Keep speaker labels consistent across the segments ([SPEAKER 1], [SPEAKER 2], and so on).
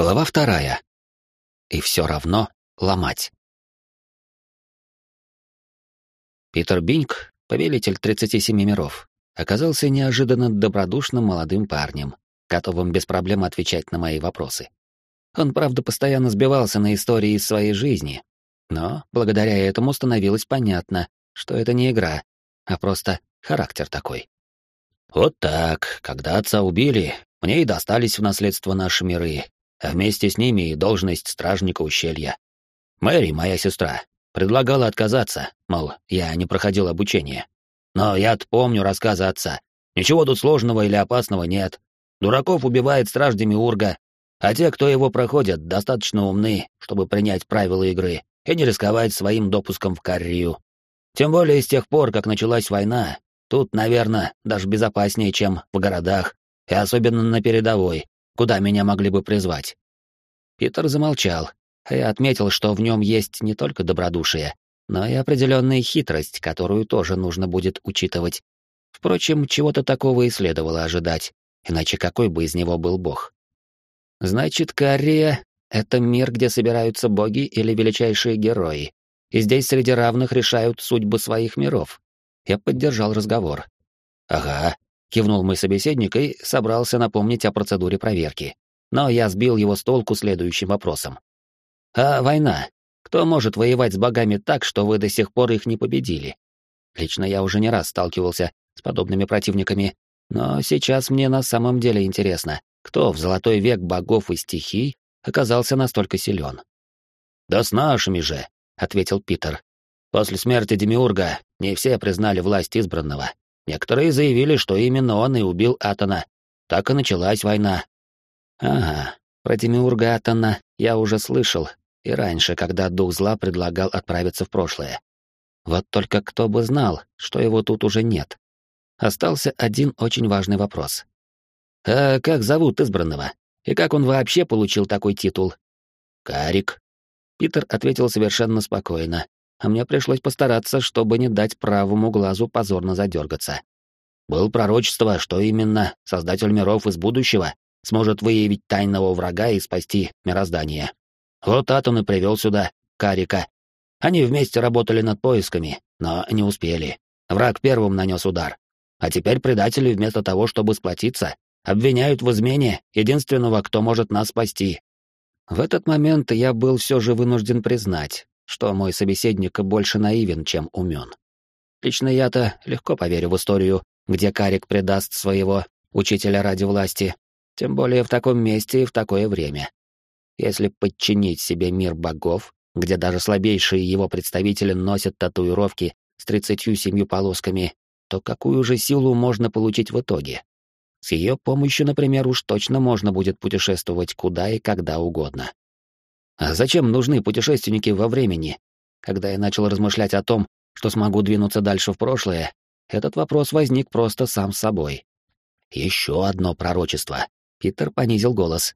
[SPEAKER 1] Глава вторая. И все равно ломать. Питер Бинк, повелитель 37 миров, оказался неожиданно добродушным молодым парнем, готовым без проблем отвечать на мои вопросы. Он, правда, постоянно сбивался на истории из своей жизни, но благодаря этому становилось понятно, что это не игра, а просто характер такой. Вот так, когда отца убили, мне и достались в наследство наши миры, а вместе с ними и должность стражника ущелья. Мэри, моя сестра, предлагала отказаться, мол, я не проходил обучение. Но я-то помню рассказы отца. Ничего тут сложного или опасного нет. Дураков убивает страж Демиурга, а те, кто его проходят, достаточно умны, чтобы принять правила игры и не рисковать своим допуском в Каррию. Тем более с тех пор, как началась война, тут, наверное, даже безопаснее, чем в городах, и особенно на передовой, куда меня могли бы призвать. Питер замолчал, а я отметил, что в нем есть не только добродушие, но и определенная хитрость, которую тоже нужно будет учитывать. Впрочем, чего-то такого и следовало ожидать, иначе какой бы из него был бог? Значит, Кария — это мир, где собираются боги или величайшие герои, и здесь среди равных решают судьбы своих миров. Я поддержал разговор. «Ага, Кивнул мой собеседник и собрался напомнить о процедуре проверки. Но я сбил его с толку следующим вопросом. «А война? Кто может воевать с богами так, что вы до сих пор их не победили?» Лично я уже не раз сталкивался с подобными противниками, но сейчас мне на самом деле интересно, кто в золотой век богов и стихий оказался настолько силен. «Да с нашими же», — ответил Питер. «После смерти Демиурга не все признали власть избранного, Некоторые заявили, что именно он и убил Атона. Так и началась война. Ага, про Демиурга Атона я уже слышал, и раньше, когда дух зла предлагал отправиться в прошлое. Вот только кто бы знал, что его тут уже нет. Остался один очень важный вопрос. А как зовут избранного? И как он вообще получил такой титул? Карик. Питер ответил совершенно спокойно, а мне пришлось постараться, чтобы не дать правому глазу позорно задергаться. Был пророчество, что именно Создатель миров из будущего сможет выявить тайного врага и спасти мироздание. Вот Атон и привел сюда Карика. Они вместе работали над поисками, но не успели. Враг первым нанес удар. А теперь предатели, вместо того, чтобы сплотиться, обвиняют в измене единственного, кто может нас спасти. В этот момент я был все же вынужден признать, что мой собеседник больше наивен, чем умен. Лично я-то легко поверю в историю, где Карик предаст своего учителя ради власти, тем более в таком месте и в такое время. Если подчинить себе мир богов, где даже слабейшие его представители носят татуировки с тридцатью семью полосками, то какую же силу можно получить в итоге? С ее помощью, например, уж точно можно будет путешествовать куда и когда угодно. А зачем нужны путешественники во времени? Когда я начал размышлять о том, что смогу двинуться дальше в прошлое, этот вопрос возник просто сам собой. Еще одно пророчество. Питер понизил голос.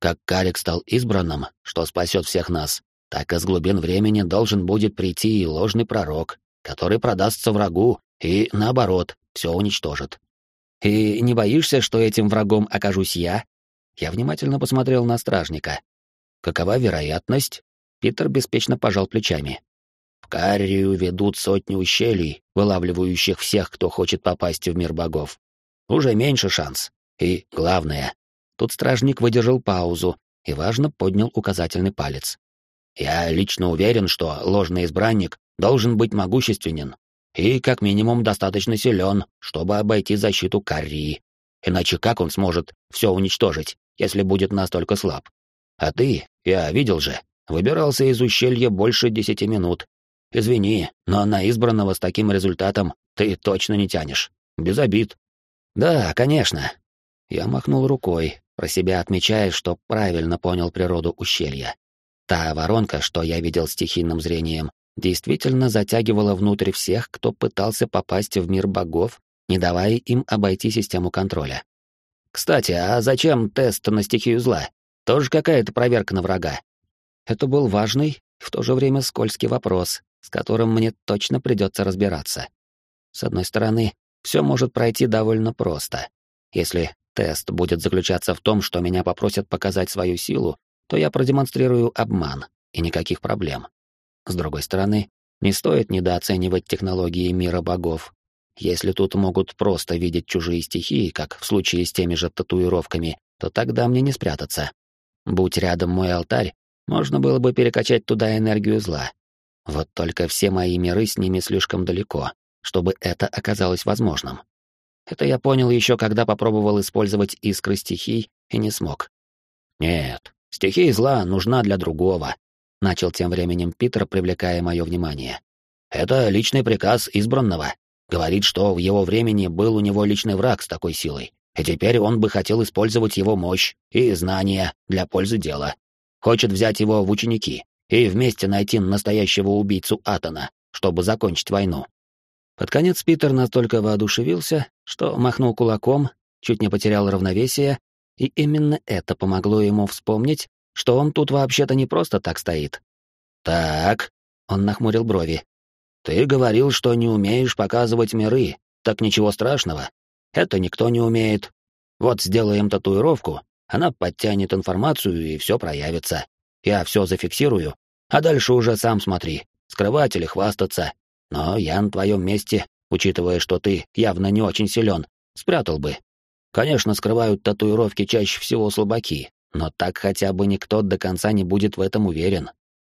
[SPEAKER 1] Как Карик стал избранным, что спасет всех нас, так из глубин времени должен будет прийти и ложный пророк, который продастся врагу и, наоборот, все уничтожит. И не боишься, что этим врагом окажусь я? Я внимательно посмотрел на стражника. Какова вероятность? Питер беспечно пожал плечами. В Каррию ведут сотни ущелий, вылавливающих всех, кто хочет попасть в мир богов. Уже меньше шанс. И главное, тут стражник выдержал паузу и важно поднял указательный палец. Я лично уверен, что ложный избранник должен быть могущественен и, как минимум, достаточно силен, чтобы обойти защиту Каррии. Иначе как он сможет все уничтожить, если будет настолько слаб? А ты, я видел же, выбирался из ущелья больше десяти минут. Извини, но на избранного с таким результатом ты точно не тянешь. Без обид. Да, конечно. Я махнул рукой, про себя отмечая, что правильно понял природу ущелья. Та воронка, что я видел стихийным зрением, действительно затягивала внутрь всех, кто пытался попасть в мир богов, не давая им обойти систему контроля. Кстати, а зачем тест на стихию зла? Тоже какая-то проверка на врага. Это был важный, в то же время скользкий вопрос, с которым мне точно придется разбираться. С одной стороны, все может пройти довольно просто. Если тест будет заключаться в том, что меня попросят показать свою силу, то я продемонстрирую обман, и никаких проблем. С другой стороны, не стоит недооценивать технологии мира богов. Если тут могут просто видеть чужие стихии, как в случае с теми же татуировками, то тогда мне не спрятаться. Будь рядом мой алтарь, можно было бы перекачать туда энергию зла. Вот только все мои миры с ними слишком далеко, чтобы это оказалось возможным. Это я понял еще, когда попробовал использовать искры стихий и не смог. Нет, стихия зла нужна для другого, начал тем временем Питер, привлекая мое внимание. Это личный приказ избранного. Говорит, что в его времени был у него личный враг с такой силой, и теперь он бы хотел использовать его мощь и знания для пользы дела. Хочет взять его в ученики и вместе найти настоящего убийцу Атона, чтобы закончить войну. Под конец Питер настолько воодушевился, что махнул кулаком, чуть не потерял равновесие, и именно это помогло ему вспомнить, что он тут вообще-то не просто так стоит. «Так», — он нахмурил брови, — «ты говорил, что не умеешь показывать миры, так ничего страшного. Это никто не умеет. Вот сделаем татуировку, она подтянет информацию, и все проявится. Я все зафиксирую, а дальше уже сам смотри, скрывать или хвастаться. Но я на твоем месте, учитывая, что ты явно не очень силен, спрятал бы. Конечно, скрывают татуировки чаще всего слабаки, но так хотя бы никто до конца не будет в этом уверен.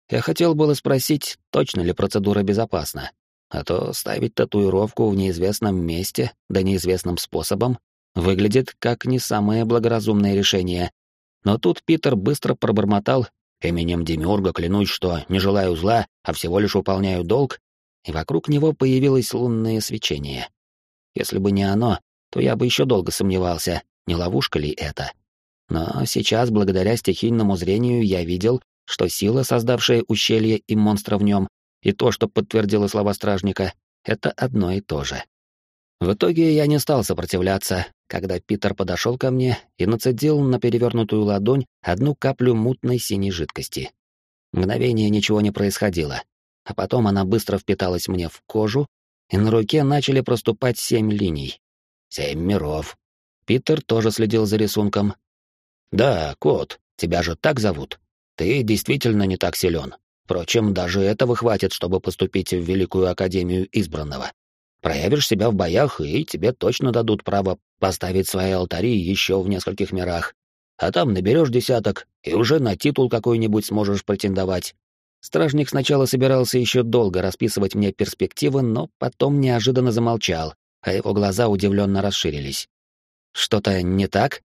[SPEAKER 1] Я хотел было спросить, точно ли процедура безопасна, а то ставить татуировку в неизвестном месте, да неизвестным способом, выглядит как не самое благоразумное решение. Но тут Питер быстро пробормотал «Именем Демиурга клянусь, что не желаю зла, а всего лишь выполняю долг», и вокруг него появилось лунное свечение. Если бы не оно, то я бы еще долго сомневался, не ловушка ли это. Но сейчас, благодаря стихийному зрению, я видел, что сила, создавшая ущелье и монстра в нем, и то, что подтвердило слова стражника, это одно и то же. В итоге я не стал сопротивляться, когда Питер подошел ко мне и нацедил на перевернутую ладонь одну каплю мутной синей жидкости. Мгновение ничего не происходило, а потом она быстро впиталась мне в кожу, и на руке начали проступать семь линий. Семь миров. Питер тоже следил за рисунком, «Да, кот, тебя же так зовут. Ты действительно не так силен. Впрочем, даже этого хватит, чтобы поступить в Великую Академию Избранного. Проявишь себя в боях, и тебе точно дадут право поставить свои алтари еще в нескольких мирах. А там наберешь десяток, и уже на титул какой-нибудь сможешь претендовать». Стражник сначала собирался еще долго расписывать мне перспективы, но потом неожиданно замолчал, а его глаза удивленно расширились. «Что-то не так?»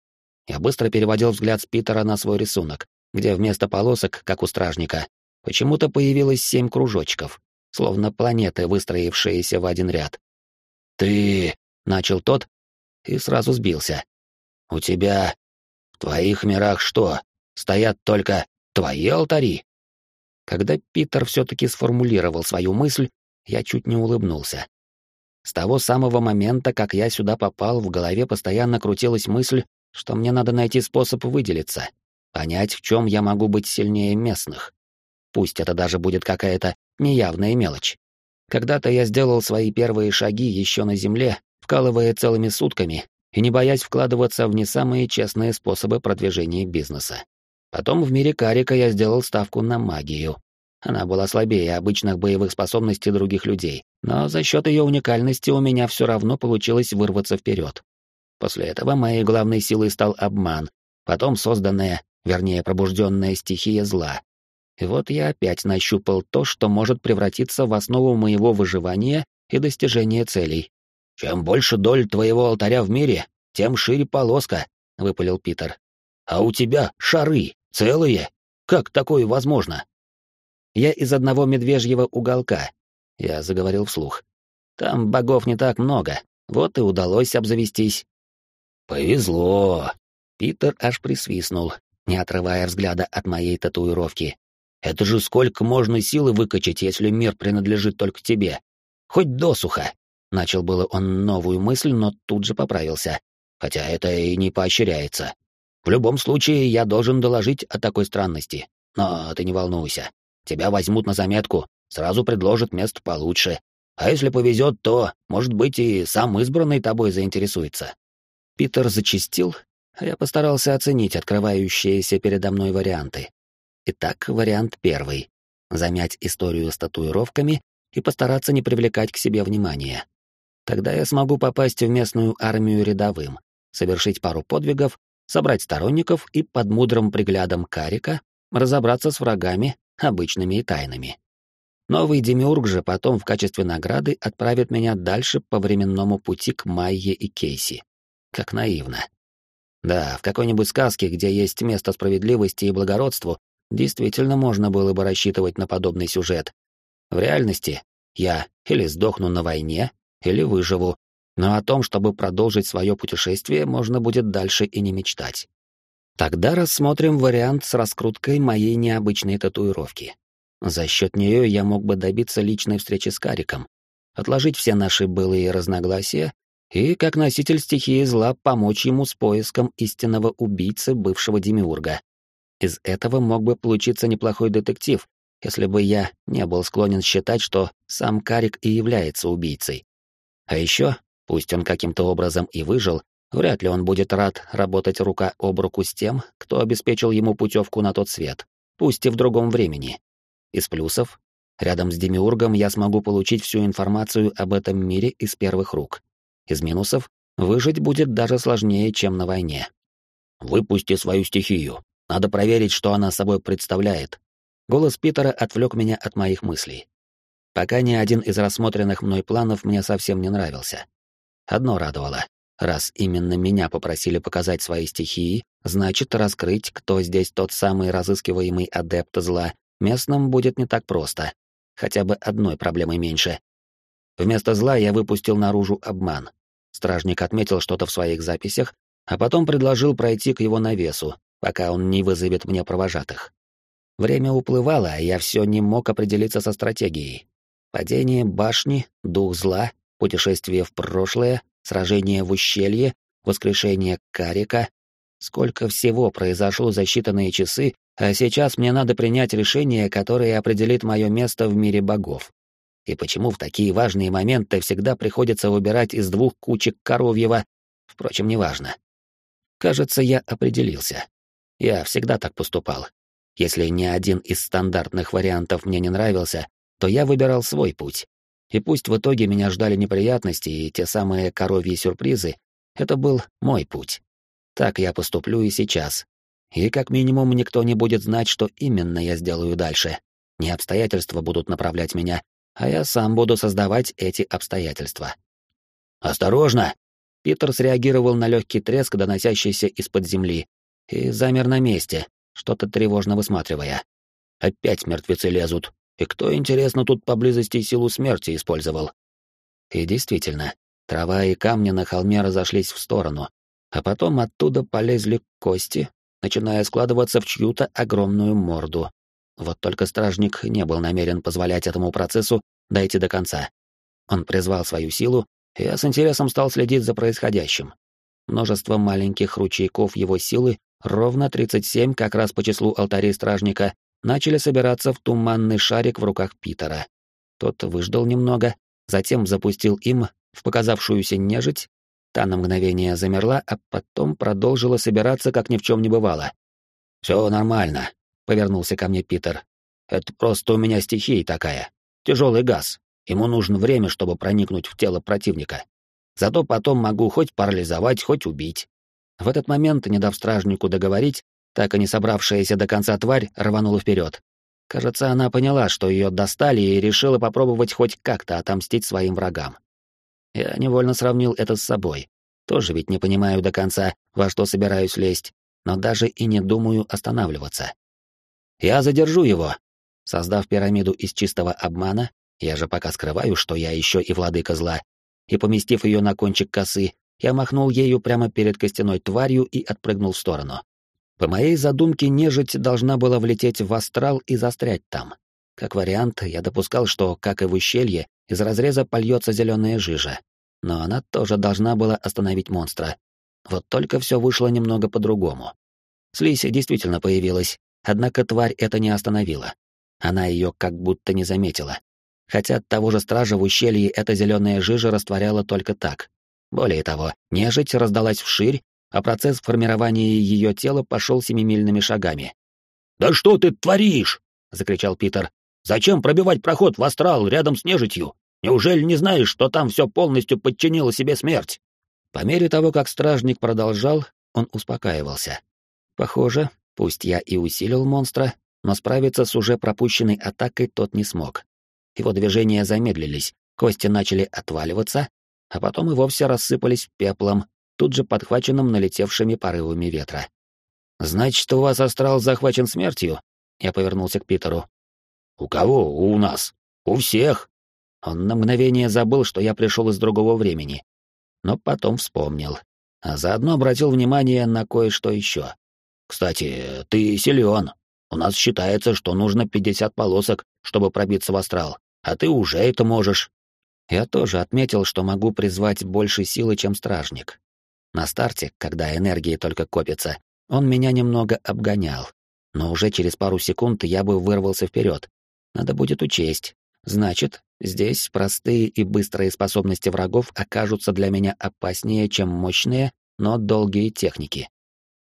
[SPEAKER 1] Я быстро переводил взгляд с Питера на свой рисунок, где вместо полосок, как у стражника, почему-то появилось семь кружочков, словно планеты, выстроившиеся в один ряд. «Ты...» — начал тот и сразу сбился. «У тебя... в твоих мирах что, стоят только твои алтари?» Когда Питер все-таки сформулировал свою мысль, я чуть не улыбнулся. С того самого момента, как я сюда попал, в голове постоянно крутилась мысль, что мне надо найти способ выделиться, понять, в чем я могу быть сильнее местных. Пусть это даже будет какая-то неявная мелочь. Когда-то я сделал свои первые шаги еще на земле, вкалывая целыми сутками и не боясь вкладываться в не самые честные способы продвижения бизнеса. Потом в мире Карика я сделал ставку на магию. Она была слабее обычных боевых способностей других людей, но за счет ее уникальности у меня все равно получилось вырваться вперед. После этого моей главной силой стал обман, потом созданная, вернее, пробужденная стихия зла. И вот я опять нащупал то, что может превратиться в основу моего выживания и достижения целей. «Чем больше доль твоего алтаря в мире, тем шире полоска», — выпалил Питер. «А у тебя шары целые? Как такое возможно?» «Я из одного медвежьего уголка», — я заговорил вслух. «Там богов не так много, вот и удалось обзавестись. «Повезло!» Питер аж присвистнул, не отрывая взгляда от моей татуировки. «Это же сколько можно силы выкачать, если мир принадлежит только тебе? Хоть досуха!» Начал было он новую мысль, но тут же поправился. Хотя это и не поощряется. В любом случае, я должен доложить о такой странности. Но ты не волнуйся. Тебя возьмут на заметку, сразу предложат место получше. А если повезет, то, может быть, и сам избранный тобой заинтересуется. Питер зачистил, а я постарался оценить открывающиеся передо мной варианты. Итак, вариант первый — замять историю с татуировками и постараться не привлекать к себе внимания. Тогда я смогу попасть в местную армию рядовым, совершить пару подвигов, собрать сторонников и под мудрым приглядом Карика разобраться с врагами, обычными и тайными. Новый демиург же потом в качестве награды отправит меня дальше по временному пути к Майе и Кейси. Как наивно. Да, в какой-нибудь сказке, где есть место справедливости и благородству, действительно можно было бы рассчитывать на подобный сюжет. В реальности я или сдохну на войне, или выживу, но о том, чтобы продолжить свое путешествие, можно будет дальше и не мечтать. Тогда рассмотрим вариант с раскруткой моей необычной татуировки. За счет нее я мог бы добиться личной встречи с Кариком, отложить все наши былые разногласия и, как носитель стихии зла, помочь ему с поиском истинного убийцы бывшего демиурга. Из этого мог бы получиться неплохой детектив, если бы я не был склонен считать, что сам Карик и является убийцей. А еще, пусть он каким-то образом и выжил, вряд ли он будет рад работать рука об руку с тем, кто обеспечил ему путевку на тот свет, пусть и в другом времени. Из плюсов, рядом с Демиургом я смогу получить всю информацию об этом мире из первых рук. Из минусов, выжить будет даже сложнее, чем на войне. «Выпусти свою стихию. Надо проверить, что она собой представляет». Голос Питера отвлек меня от моих мыслей. Пока ни один из рассмотренных мной планов мне совсем не нравился. Одно радовало. Раз именно меня попросили показать свои стихии, значит, раскрыть, кто здесь тот самый разыскиваемый адепт зла, местным будет не так просто. Хотя бы одной проблемой меньше. Вместо зла я выпустил наружу обман. Стражник отметил что-то в своих записях, а потом предложил пройти к его навесу, пока он не вызовет мне провожатых. Время уплывало, а я все не мог определиться со стратегией. Падение башни, дух зла, путешествие в прошлое, сражение в ущелье, воскрешение Карика. Сколько всего произошло за считанные часы, а сейчас мне надо принять решение, которое определит мое место в мире богов. И почему в такие важные моменты всегда приходится выбирать из двух кучек коровьего? Впрочем, неважно. Кажется, я определился. Я всегда так поступал. Если ни один из стандартных вариантов мне не нравился, то я выбирал свой путь. И пусть в итоге меня ждали неприятности и те самые коровьи сюрпризы, это был мой путь. Так я поступлю и сейчас, и как минимум никто не будет знать, что именно я сделаю дальше. Не обстоятельства будут направлять меня, а я сам буду создавать эти обстоятельства. «Осторожно!» Питер среагировал на легкий треск, доносящийся из-под земли, и замер на месте, что-то тревожно высматривая. Опять мертвецы лезут. И кто, интересно, тут поблизости силу смерти использовал? И действительно, трава и камни на холме разошлись в сторону, а потом оттуда полезли кости, начиная складываться в чью-то огромную морду. Вот только стражник не был намерен позволять этому процессу дойти до конца. Он призвал свою силу, и я с интересом стал следить за происходящим. Множество маленьких ручейков его силы, ровно 37 как раз по числу алтарей стражника, начали собираться в туманный шарик в руках Питера. Тот выждал немного, затем запустил им в показавшуюся нежить Та на мгновение замерла, а потом продолжила собираться, как ни в чем не бывало. «Все нормально», — повернулся ко мне Питер. «Это просто у меня стихия такая. Тяжелый газ. Ему нужно время, чтобы проникнуть в тело противника. Зато потом могу хоть парализовать, хоть убить». В этот момент, не дав стражнику договорить, так и не собравшаяся до конца тварь рванула вперед. Кажется, она поняла, что ее достали, и решила попробовать хоть как-то отомстить своим врагам. Я невольно сравнил это с собой. Тоже ведь не понимаю до конца, во что собираюсь лезть, но даже и не думаю останавливаться. Я задержу его. Создав пирамиду из чистого обмана, я же пока скрываю, что я еще и владыка зла, и поместив ее на кончик косы, я махнул ею прямо перед костяной тварью и отпрыгнул в сторону. По моей задумке, нежить должна была влететь в астрал и застрять там. Как вариант, я допускал, что, как и в ущелье, из разреза польется зеленая жижа. Но она тоже должна была остановить монстра. Вот только все вышло немного по-другому. Слизь действительно появилась, однако тварь это не остановила. Она ее как будто не заметила. Хотя от того же стража в ущелье эта зеленая жижа растворяла только так. Более того, нежить раздалась вширь, а процесс формирования ее тела пошел семимильными шагами.
[SPEAKER 2] «Да что ты творишь?» — закричал Питер. «Зачем пробивать проход в астрал рядом с нежитью? Неужели не знаешь, что там все полностью подчинило себе смерть?»
[SPEAKER 1] По мере того, как стражник продолжал, он успокаивался. Похоже, пусть я и усилил монстра, но справиться с уже пропущенной атакой тот не смог. Его движения замедлились, кости начали отваливаться, а потом и вовсе рассыпались пеплом, тут же подхваченным налетевшими порывами ветра. «Значит, у вас астрал захвачен смертью?» Я повернулся к Питеру.
[SPEAKER 2] «У кого? У нас. У всех!»
[SPEAKER 1] Он на мгновение забыл, что я пришел из другого времени. Но потом вспомнил. А заодно обратил внимание на кое-что еще.
[SPEAKER 2] «Кстати, ты силен. У нас считается, что нужно 50 полосок, чтобы пробиться в астрал, а ты уже это можешь».
[SPEAKER 1] Я тоже отметил, что могу призвать больше силы, чем стражник. На старте, когда энергии только копится, он меня немного обгонял. Но уже через пару секунд я бы вырвался вперед. Надо будет учесть. Значит, здесь простые и быстрые способности врагов окажутся для меня опаснее, чем мощные, но долгие техники.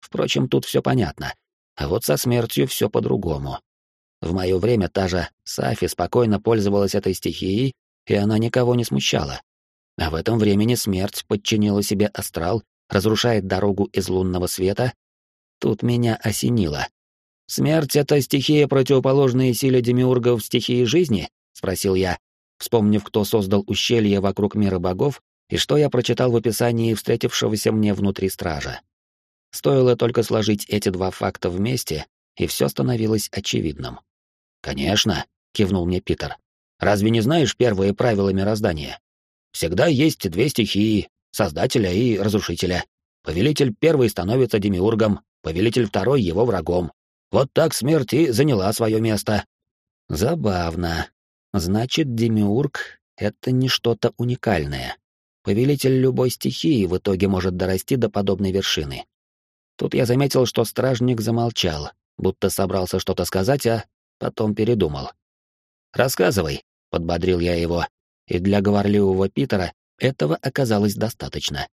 [SPEAKER 1] Впрочем, тут все понятно. А вот со смертью все по-другому. В мое время та же Сафи спокойно пользовалась этой стихией, и она никого не смущала. А в этом времени смерть подчинила себе астрал, разрушает дорогу из лунного света. Тут меня осенило. «Смерть — это стихия, противоположная силе демиургов стихии жизни?» — спросил я, вспомнив, кто создал ущелье вокруг мира богов и что я прочитал в описании встретившегося мне внутри стража. Стоило только сложить эти два факта вместе, и все становилось очевидным.
[SPEAKER 2] «Конечно», — кивнул мне Питер. «Разве не знаешь первые правила мироздания? Всегда есть две стихии — Создателя и Разрушителя. Повелитель первый становится демиургом, повелитель второй — его врагом. Вот так смерть и заняла свое место».
[SPEAKER 1] «Забавно. Значит, демиург — это не что-то уникальное. Повелитель любой стихии в итоге может дорасти до подобной вершины. Тут я заметил, что стражник замолчал, будто собрался что-то сказать, а потом передумал. «Рассказывай», — подбодрил я его, и для говорливого Питера этого оказалось достаточно.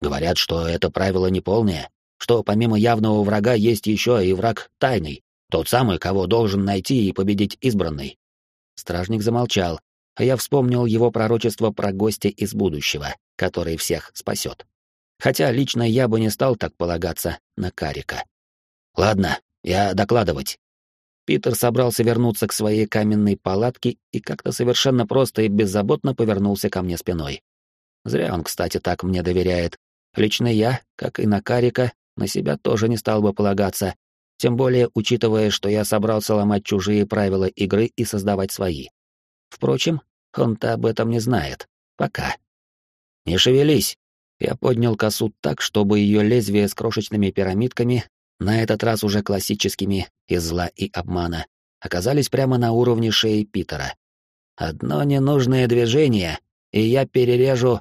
[SPEAKER 2] «Говорят, что это правило неполное, что помимо явного врага есть еще и враг тайный, тот самый, кого должен найти и победить избранный».
[SPEAKER 1] Стражник замолчал, а я вспомнил его пророчество про гостя из будущего, который всех спасет. Хотя лично я бы не стал так полагаться на Карика.
[SPEAKER 2] Ладно, я докладывать.
[SPEAKER 1] Питер собрался вернуться к своей каменной палатке и как-то совершенно просто и беззаботно повернулся ко мне спиной. Зря он, кстати, так мне доверяет. Лично я, как и на Карика, на себя тоже не стал бы полагаться, тем более учитывая, что я собрался ломать чужие правила игры и создавать свои. Впрочем, он-то об этом не знает. Пока. «Не шевелись!» Я поднял косу так, чтобы ее лезвие с крошечными пирамидками, на этот раз уже классическими, из зла и обмана, оказались прямо на уровне шеи Питера. Одно ненужное движение, и я перережу